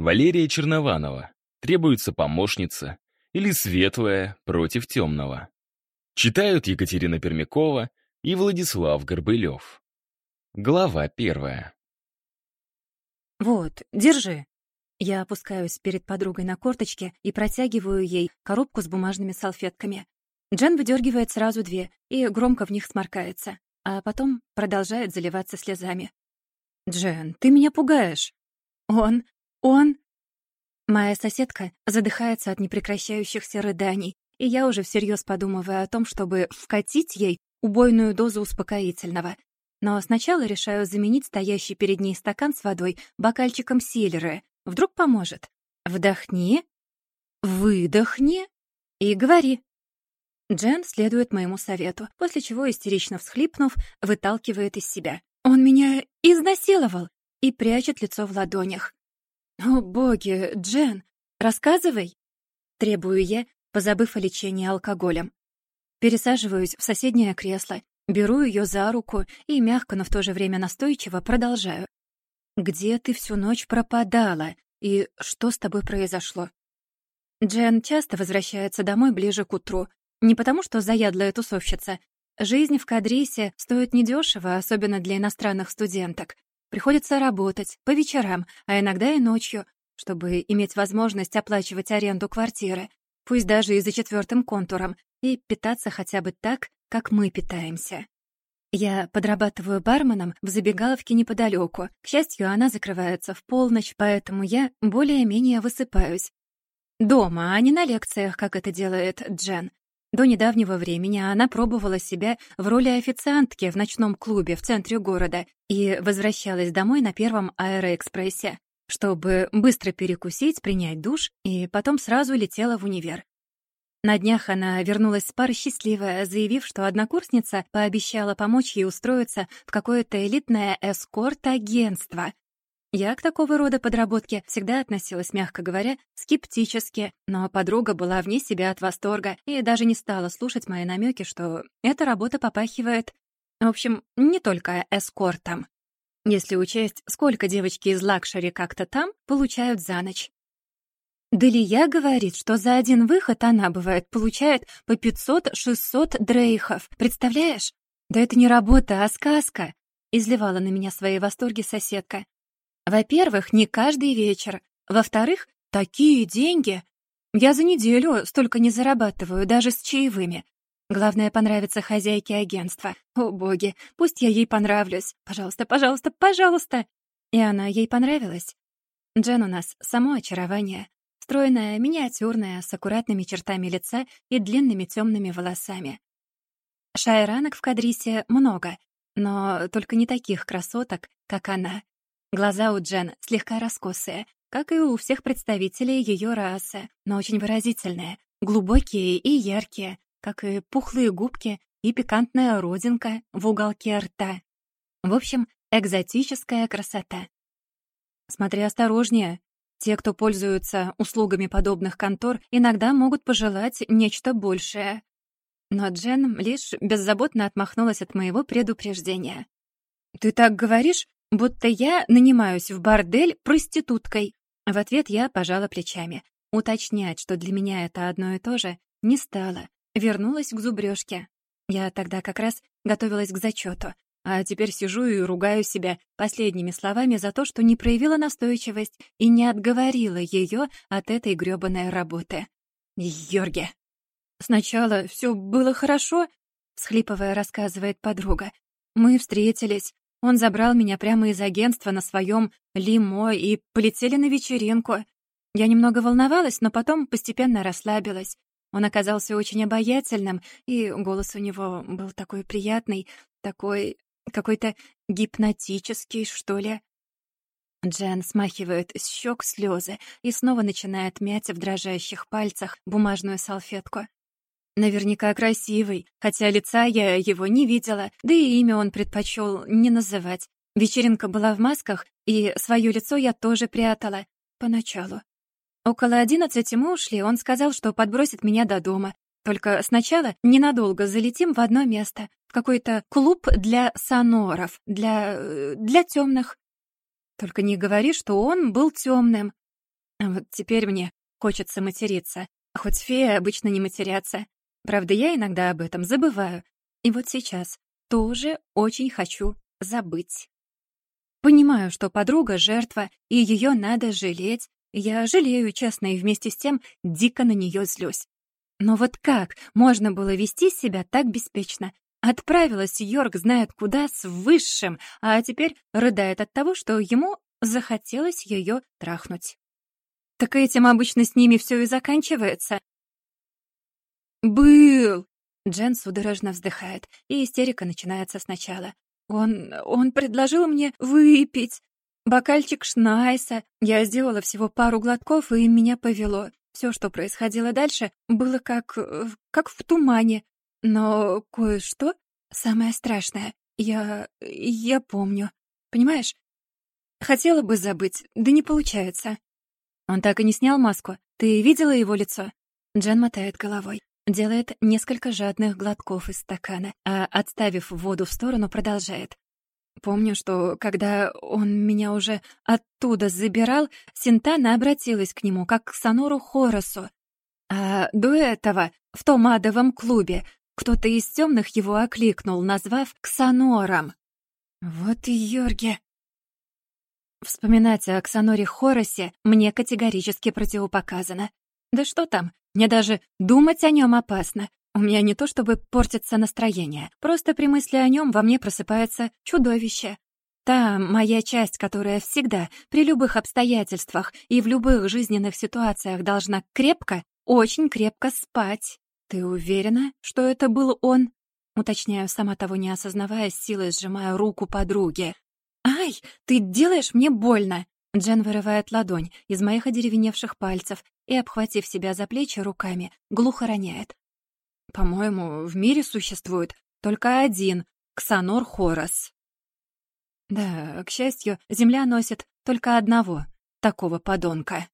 Валерия Чернованова. Требуется помощница. Или светлая против темного. Читают Екатерина Пермякова и Владислав Горбылев. Глава первая. «Вот, держи». Я опускаюсь перед подругой на корточке и протягиваю ей коробку с бумажными салфетками. Джен выдергивает сразу две и громко в них сморкается, а потом продолжает заливаться слезами. «Джен, ты меня пугаешь!» «Он! Он!» Моя соседка задыхается от непрекращающихся рыданий, и я уже всерьез подумываю о том, чтобы вкатить ей убойную дозу успокоительного. Но сначала решаю заменить стоящий перед ней стакан с водой бокальчиком селеры. Вдруг поможет. Вдохни, выдохни и говори. Джен следует моему совету, после чего, истерично всхлипнув, выталкивает из себя. «Он меня изнасиловал!» и прячет лицо в ладонях. «О, боги, Джен, рассказывай!» Требую я, позабыв о лечении алкоголем. Пересаживаюсь в соседнее кресло, беру ее за руку и мягко, но в то же время настойчиво продолжаю. «Где ты всю ночь пропадала? И что с тобой произошло?» Джен часто возвращается домой ближе к утру, не потому, что заядлая тусовщица. Жизнь в Кадрисе стоит недешево, особенно для иностранных студенток. Приходится работать по вечерам, а иногда и ночью, чтобы иметь возможность оплачивать аренду квартиры, пусть даже и за четвертым контуром, и питаться хотя бы так, как мы питаемся. Я подрабатываю барменом в забегаловке неподалеку. К счастью, она закрывается в полночь, поэтому я более-менее высыпаюсь. Дома, а не на лекциях, как это делает Джен. До недавнего времени она пробовала себя в роли официантки в ночном клубе в центре города и возвращалась домой на первом аэроэкспрессе, чтобы быстро перекусить, принять душ и потом сразу летела в универ. На днях она вернулась с пары счастливая, заявив, что однокурсница пообещала помочь ей устроиться в какое-то элитное эскорт-агентство, я к такого рода подработке всегда относилась, мягко говоря, скептически, но подруга была вне себя от восторга и даже не стала слушать мои намеки, что эта работа попахивает, в общем, не только эскортом. Если учесть, сколько девочки из лакшери эскорта там получают за ночь. Далия говорит, что за один выход она, бывает, получает по 500-600 дрейхов. Представляешь? Да это не работа, а сказка. Изливала на меня свои восторги соседка. Во-первых, не каждый вечер. Во-вторых, такие деньги. Я за неделю столько не зарабатываю, даже с чаевыми. Главное, понравится хозяйке агентства. О, боги, пусть я ей понравлюсь. Пожалуйста, пожалуйста, пожалуйста. И она ей понравилась. Джен у нас само очарование. Стройная, миниатюрная, с аккуратными чертами лица и длинными темными волосами. Шайранок в Кадрисе много, но только не таких красоток, как она. Глаза у Джен слегка раскосые, как и у всех представителей ее расы, но очень выразительные, глубокие и яркие, как и пухлые губки и пикантная родинка в уголке рта. В общем, экзотическая красота. Смотри осторожнее. Те, кто пользуются услугами подобных контор, иногда могут пожелать нечто большее. Но Джен лишь беззаботно отмахнулась от моего предупреждения. «Ты так говоришь, будто я нанимаюсь в бордель проституткой. В ответ я пожала плечами. Уточнять, что для меня это одно и то же, не стала. Вернулась к зубрёжке. Я тогда как раз готовилась к зачёту, а теперь сижу и ругаю себя последними словами за то, что не проявила настойчивость и не отговорила её от этой грёбаной работы. Йорге. Сначала всё было хорошо, схлипывая, рассказывает подруга. Мы встретились, он забрал меня прямо из агентства на своем лимо и полетели на вечеринку. Я немного волновалась, но потом постепенно расслабилась. Он оказался очень обаятельным, и голос у него был такой приятный, такой какой-то гипнотический, что ли. Джен смахивает с щек слезы и снова начинает мять в дрожащих пальцах бумажную салфетку. Наверняка красивый, хотя лица я его не видела, да и имя он предпочел не называть. Вечеринка была в масках, и свое лицо я тоже прятала. Поначалу. Около одиннадцати мы ушли, он сказал, что подбросит меня до дома. Только сначала ненадолго залетим в одно место, в какой-то клуб для соноров, для... для темных. Только не говори, что он был темным. Вот теперь мне хочется материться. Хоть феи обычно не матерятся. Правда, я иногда об этом забываю. И вот сейчас тоже очень хочу забыть. Понимаю, что подруга — жертва, и ее надо жалеть. Я жалею, честно, и вместе с тем дико на нее злюсь. Но вот как можно было вести себя так беспечно? Отправилась Йорк знает куда с высшим, а теперь рыдает от того, что ему захотелось ее трахнуть. Так этим обычно с ними все и заканчивается. «Был!» Джен судорожно вздыхает, и истерика начинается сначала. «Он... он предложил мне выпить. Бокальчик Шнайса. Я сделала всего пару глотков, и меня повело. Все, что происходило дальше, было как... как в тумане. Но кое-что самое страшное. Я... я помню. Понимаешь? Хотела бы забыть, да не получается. Он так и не снял маску. Ты видела его лицо? Джен мотает головой. Делает несколько жадных глотков из стакана, а, отставив воду в сторону, продолжает. Помню, что когда он меня уже оттуда забирал, Синтана обратилась к нему, как к Сонору Хоросу. А до этого, в том адовом клубе, кто-то из темных его окликнул, назвав Ксанором. Вот и Йорге. Вспоминать о Оксаноре Хоросе мне категорически противопоказано. Да что там, мне даже думать о нем опасно. У меня не то чтобы портится настроение, просто при мысли о нем во мне просыпается чудовище. Та моя часть, которая всегда, при любых обстоятельствах и в любых жизненных ситуациях должна крепко, очень крепко спать. Ты уверена, что это был он? Уточняю, сама того не осознавая, силой сжимая руку подруги. «Ай, ты делаешь мне больно!» Джен вырывает ладонь из моих одеревеневших пальцев и, обхватив себя за плечи руками, глухо роняет. «По-моему, в мире существует только один Ксанор Хорос». Да, к счастью, Земля носит только одного такого подонка.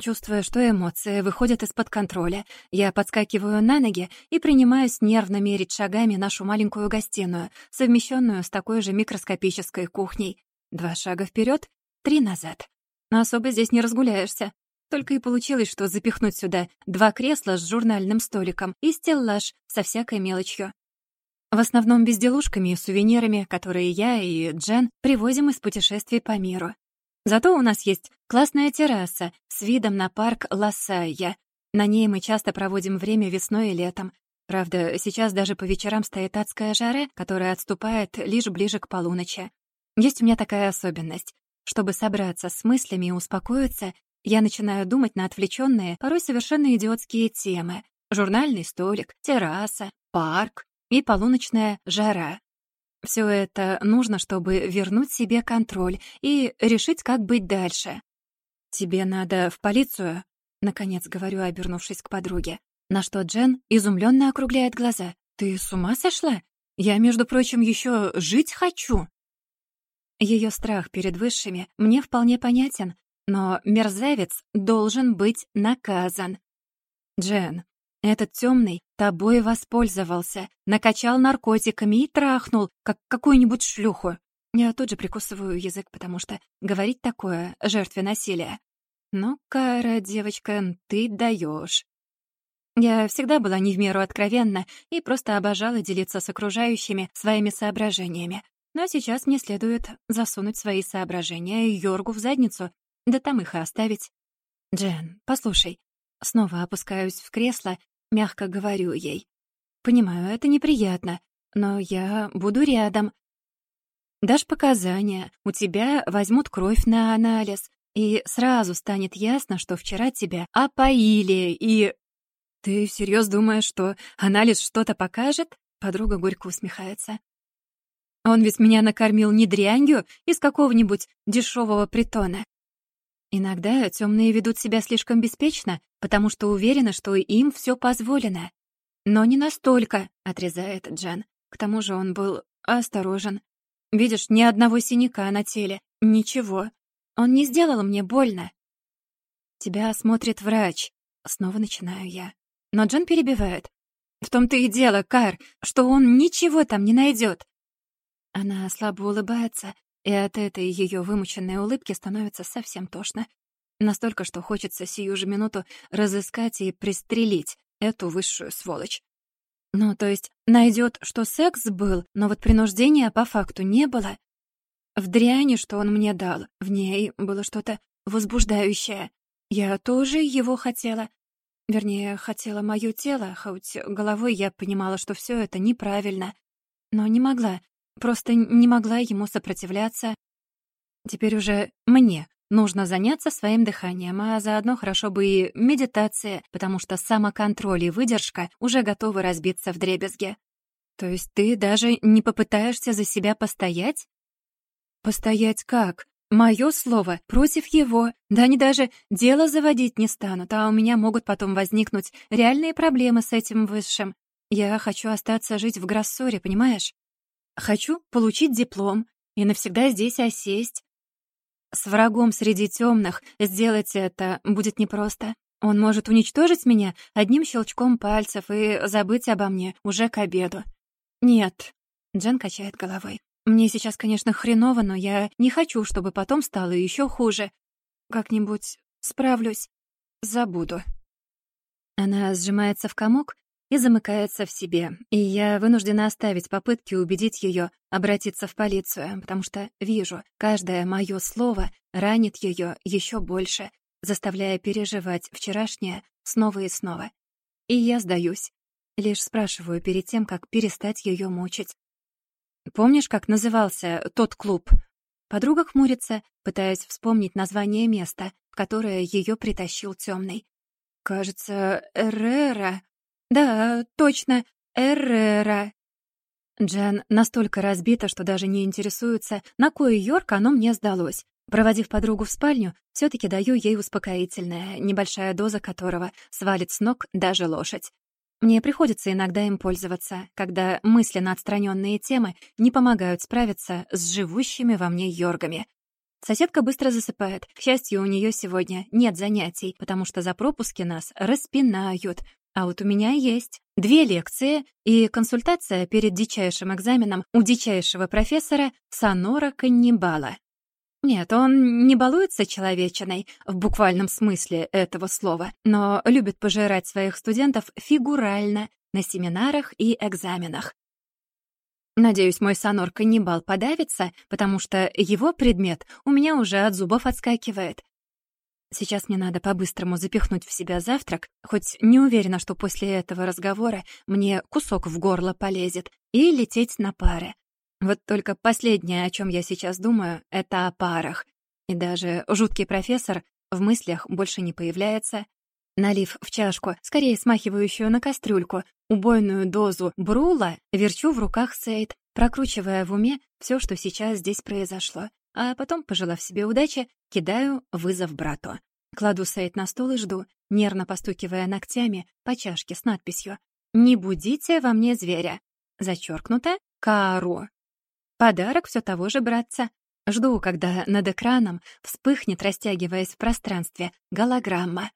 Чувствуя, что эмоции выходят из-под контроля, я подскакиваю на ноги и принимаюсь нервно мерить шагами нашу маленькую гостиную, совмещенную с такой же микроскопической кухней. Два шага вперед, три назад. Но особо здесь не разгуляешься. Только и получилось, что запихнуть сюда два кресла с журнальным столиком и стеллаж со всякой мелочью. В основном безделушками и сувенирами, которые я и Джен привозим из путешествий по миру. Зато у нас есть классная терраса с видом на парк Лассайя. На ней мы часто проводим время весной и летом. Правда, сейчас даже по вечерам стоит адская жара, которая отступает лишь ближе к полуночи. Есть у меня такая особенность. Чтобы собраться с мыслями и успокоиться, я начинаю думать на отвлеченные, порой совершенно идиотские темы. Журнальный столик, терраса, парк и полуночная жара. Все это нужно, чтобы вернуть себе контроль и решить, как быть дальше. «Тебе надо в полицию?» — наконец говорю, обернувшись к подруге. На что Джен изумленно округляет глаза. «Ты с ума сошла? Я, между прочим, еще жить хочу!» Ее страх перед высшими мне вполне понятен, но мерзавец должен быть наказан. «Джен, этот темный тобой воспользовался, накачал наркотиками и трахнул, как какую-нибудь шлюху. Я тут же прикусываю язык, потому что говорить такое жертве насилия. Ну, Кара, девочка, ты даешь. Я всегда была не в меру откровенна и просто обожала делиться с окружающими своими соображениями. Но сейчас мне следует засунуть свои соображения Йоргу в задницу, да там их и оставить. Джен, послушай. Снова опускаюсь в кресло Мягко говорю ей. «Понимаю, это неприятно, но я буду рядом. Дашь показания, у тебя возьмут кровь на анализ, и сразу станет ясно, что вчера тебя опоили, и...» «Ты всерьез думаешь, что анализ что-то покажет?» Подруга горько усмехается. «Он ведь меня накормил не дрянью из какого-нибудь дешевого притона. Иногда темные ведут себя слишком беспечно, потому что уверены, что им все позволено. Но не настолько, отрезает Джан. К тому же он был осторожен. Видишь, ни одного синяка на теле, ничего. Он не сделал мне больно. Тебя осмотрит врач. Снова начинаю я. Но Джан перебивает. В том-то и дело, Кар, что он ничего там не найдет. Она слабо улыбается, и от этой ее вымученной улыбки становится совсем тошно. Настолько, что хочется сию же минуту разыскать и пристрелить эту высшую сволочь. Ну, то есть найдет, что секс был, но вот принуждения по факту не было. В дряни, что он мне дал, в ней было что-то возбуждающее. Я тоже его хотела. Вернее, хотела моё тело, хоть головой я понимала, что всё это неправильно. Но не могла, просто не могла ему сопротивляться. Теперь уже мне нужно заняться своим дыханием, а заодно хорошо бы и медитация, потому что самоконтроль и выдержка уже готовы разбиться в дребезге. То есть ты даже не попытаешься за себя постоять? Постоять как? Мое слово против его. Да они даже дело заводить не станут, а у меня могут потом возникнуть реальные проблемы с этим высшим. Я хочу остаться жить в Гроссоре, понимаешь? Хочу получить диплом и навсегда здесь осесть. С врагом среди темных сделать это будет непросто. Он может уничтожить меня одним щелчком пальцев и забыть обо мне уже к обеду. Нет, Джен качает головой. Мне сейчас, конечно, хреново, но я не хочу, чтобы потом стало еще хуже. Как-нибудь справлюсь. Забуду. Она сжимается в комок и замыкается в себе, и я вынуждена оставить попытки убедить ее обратиться в полицию, потому что вижу, каждое мое слово ранит ее еще больше, заставляя переживать вчерашнее снова и снова. И я сдаюсь. Лишь спрашиваю перед тем, как перестать ее мучить. Помнишь, как назывался тот клуб? Подруга хмурится, пытаясь вспомнить название места, в которое ее притащил темный. Кажется, Эррера. Да, точно, Эррера. Джен настолько разбита, что даже не интересуется, на кой Йорк оно мне сдалось. Проводив подругу в спальню, все таки даю ей успокоительное, небольшая доза которого свалит с ног даже лошадь. Мне приходится иногда им пользоваться, когда мысленно отстраненные темы не помогают справиться с живущими во мне йоргами. Соседка быстро засыпает. К счастью, у нее сегодня нет занятий, потому что за пропуски нас распинают. А вот у меня есть две лекции и консультация перед дичайшим экзаменом у дичайшего профессора Сонора Каннибала. Нет, он не балуется человечиной в буквальном смысле этого слова, но любит пожирать своих студентов фигурально на семинарах и экзаменах. Надеюсь, мой сонор-каннибал подавится, потому что его предмет у меня уже от зубов отскакивает. Сейчас мне надо по-быстрому запихнуть в себя завтрак, хоть не уверена, что после этого разговора мне кусок в горло полезет, и лететь на паре. Вот только последнее, о чем я сейчас думаю, это о парах. И даже жуткий профессор в мыслях больше не появляется. Налив в чашку, скорее смахивающую на кастрюльку, убойную дозу брула, верчу в руках Сейд, прокручивая в уме все, что сейчас здесь произошло. А потом, пожелав себе удачи, кидаю вызов брату. Кладу Сейд на стол и жду, нервно постукивая ногтями по чашке с надписью «Не будите во мне зверя». Зачеркнуто «Кару». Подарок все того же братца. Жду, когда над экраном вспыхнет, растягиваясь в пространстве, голограмма.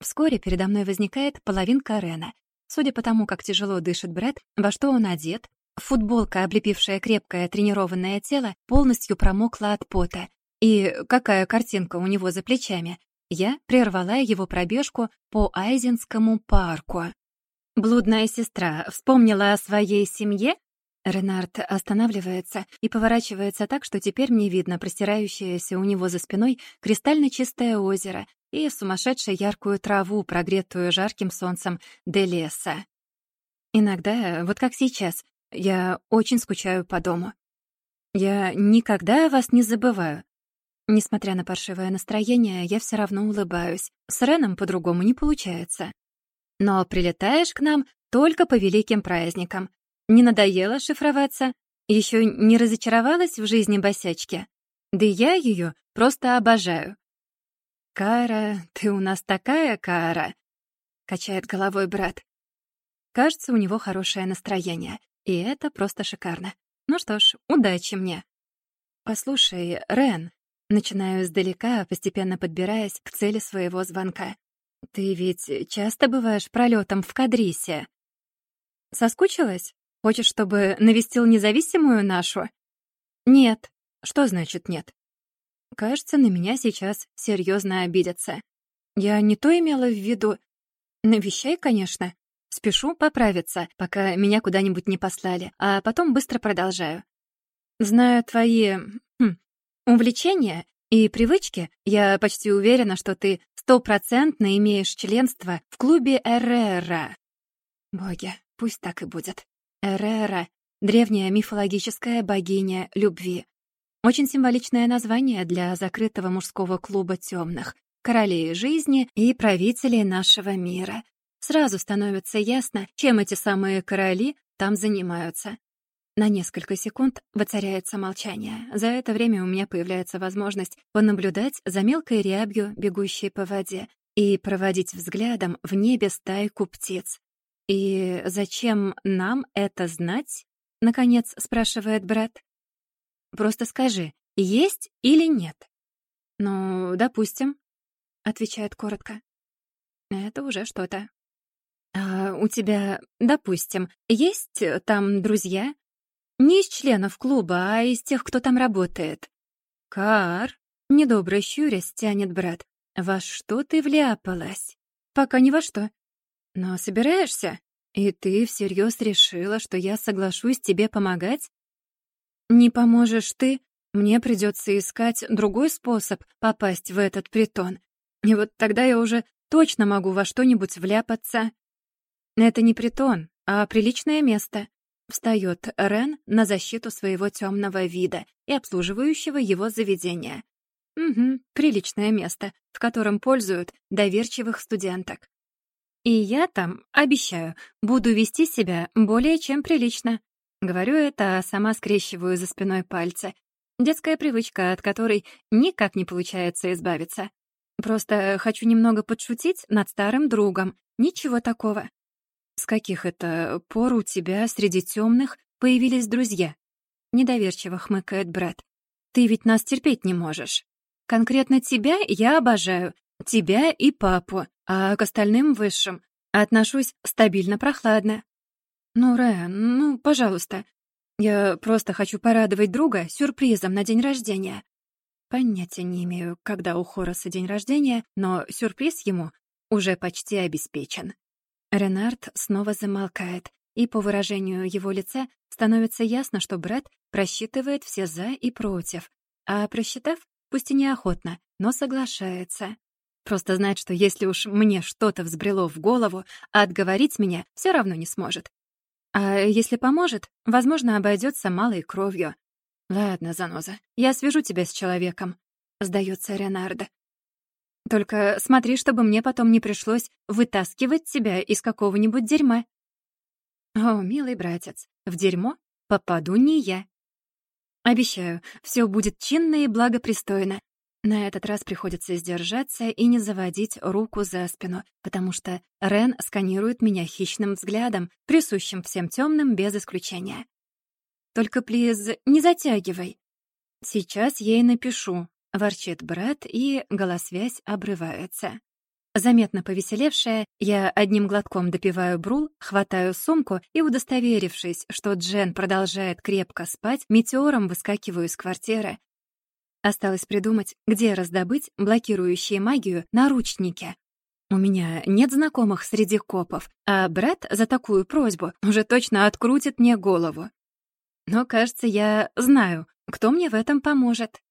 Вскоре передо мной возникает половинка Рена. Судя по тому, как тяжело дышит Брэд, во что он одет, футболка, облепившая крепкое тренированное тело, полностью промокла от пота. И какая картинка у него за плечами. Я прервала его пробежку по Айзенскому парку. Блудная сестра вспомнила о своей семье Ренард останавливается и поворачивается так, что теперь мне видно простирающееся у него за спиной кристально чистое озеро и сумасшедшую яркую траву, прогретую жарким солнцем де леса. Иногда, вот как сейчас, я очень скучаю по дому. Я никогда вас не забываю. Несмотря на паршивое настроение, я все равно улыбаюсь. С Реном по-другому не получается. Но прилетаешь к нам только по великим праздникам, не надоело шифроваться? Еще не разочаровалась в жизни босячки? Да я ее просто обожаю. «Кара, ты у нас такая, Кара!» — качает головой брат. Кажется, у него хорошее настроение, и это просто шикарно. Ну что ж, удачи мне. «Послушай, Рен», — начинаю издалека, постепенно подбираясь к цели своего звонка. «Ты ведь часто бываешь пролетом в Кадрисе?» «Соскучилась?» Хочешь, чтобы навестил независимую нашу? Нет. Что значит нет? Кажется, на меня сейчас серьезно обидятся. Я не то имела в виду... Навещай, конечно. Спешу поправиться, пока меня куда-нибудь не послали, а потом быстро продолжаю. Знаю твои... Хм, увлечения и привычки, я почти уверена, что ты стопроцентно имеешь членство в клубе Эррера. Боги, пусть так и будет. Эррера — древняя мифологическая богиня любви. Очень символичное название для закрытого мужского клуба темных, королей жизни и правителей нашего мира. Сразу становится ясно, чем эти самые короли там занимаются. На несколько секунд воцаряется молчание. За это время у меня появляется возможность понаблюдать за мелкой рябью, бегущей по воде, и проводить взглядом в небе стайку птиц. «И зачем нам это знать?» — наконец спрашивает брат. «Просто скажи, есть или нет?» «Ну, допустим», — отвечает коротко. «Это уже что-то». «А у тебя, допустим, есть там друзья?» Не из членов клуба, а из тех, кто там работает. Кар, недобро щурясь, тянет брат. Во что ты вляпалась? Пока ни во что. Но собираешься? И ты всерьез решила, что я соглашусь тебе помогать? Не поможешь ты, мне придется искать другой способ попасть в этот притон. И вот тогда я уже точно могу во что-нибудь вляпаться. Это не притон, а приличное место. Встает Рен на защиту своего темного вида и обслуживающего его заведения. Угу, приличное место, в котором пользуют доверчивых студенток. И я там, обещаю, буду вести себя более чем прилично. Говорю это, а сама скрещиваю за спиной пальцы. Детская привычка, от которой никак не получается избавиться. Просто хочу немного подшутить над старым другом. Ничего такого. «С каких это пор у тебя среди темных появились друзья?» Недоверчиво хмыкает брат. «Ты ведь нас терпеть не можешь. Конкретно тебя я обожаю, тебя и папу, а к остальным высшим отношусь стабильно прохладно. Ну, Рэн, ну, пожалуйста. Я просто хочу порадовать друга сюрпризом на день рождения. Понятия не имею, когда у Хороса день рождения, но сюрприз ему уже почти обеспечен. Ренард снова замолкает, и по выражению его лица становится ясно, что брат просчитывает все «за» и «против», а просчитав, пусть и неохотно, но соглашается. Просто знает, что если уж мне что-то взбрело в голову, отговорить меня все равно не сможет. А если поможет, возможно, обойдется малой кровью. «Ладно, заноза, я свяжу тебя с человеком», — сдается Ренардо. Только смотри, чтобы мне потом не пришлось вытаскивать тебя из какого-нибудь дерьма. О, милый братец, в дерьмо попаду не я. Обещаю, все будет чинно и благопристойно. На этот раз приходится сдержаться и не заводить руку за спину, потому что Рен сканирует меня хищным взглядом, присущим всем темным без исключения. Только, плиз, не затягивай. Сейчас ей напишу, Ворчит брат, и голосвязь обрывается. Заметно повеселевшая, я одним глотком допиваю брул, хватаю сумку и, удостоверившись, что Джен продолжает крепко спать, метеором выскакиваю из квартиры. Осталось придумать, где раздобыть блокирующие магию наручники. У меня нет знакомых среди копов, а брат за такую просьбу уже точно открутит мне голову. Но, кажется, я знаю, кто мне в этом поможет.